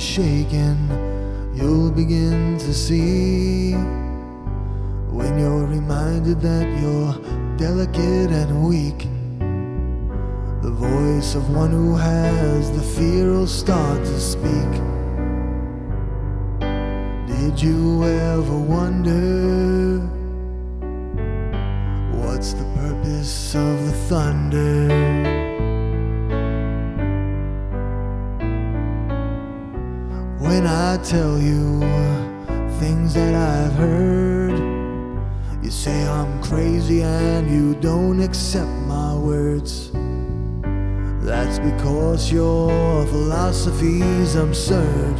shaken, you'll begin to see. When you're reminded that you're delicate and weak, the voice of one who has the fear will start to speak. Did you ever wonder what's the purpose of the thunder? When I tell you things that I've heard, you say I'm crazy and you don't accept my words. That's because your philosophy's absurd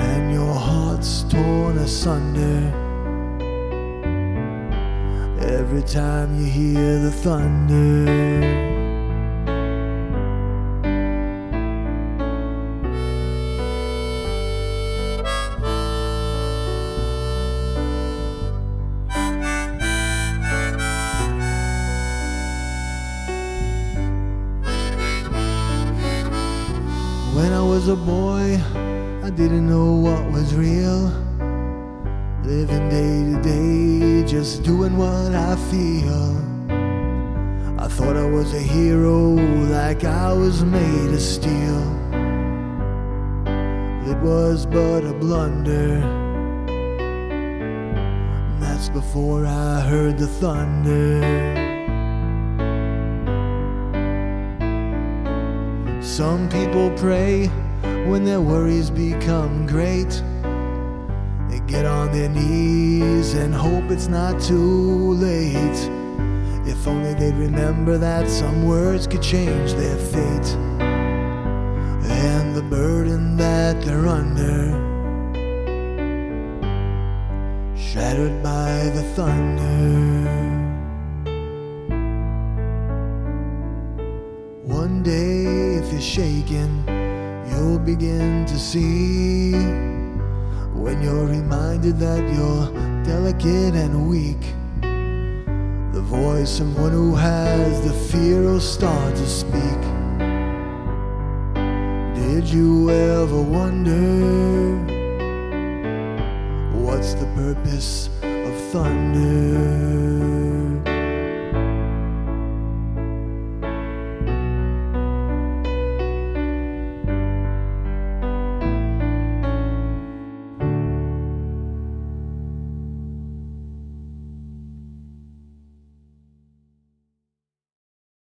and your heart's torn asunder. Every time you hear the thunder. Was a boy, I didn't know what was real. Living day to day, just doing what I feel. I thought I was a hero, like I was made of steel. It was but a blunder. That's before I heard the thunder. Some people pray when their worries become great. They get on their knees and hope it's not too late. If only they'd remember that some words could change their fate. And the burden that they're under, shattered by the thunder. One day, you're shaken, you'll begin to see. When you're reminded that you're delicate and weak, the voice of one who has the fear will start to speak. Did you ever wonder what's the purpose of thunder?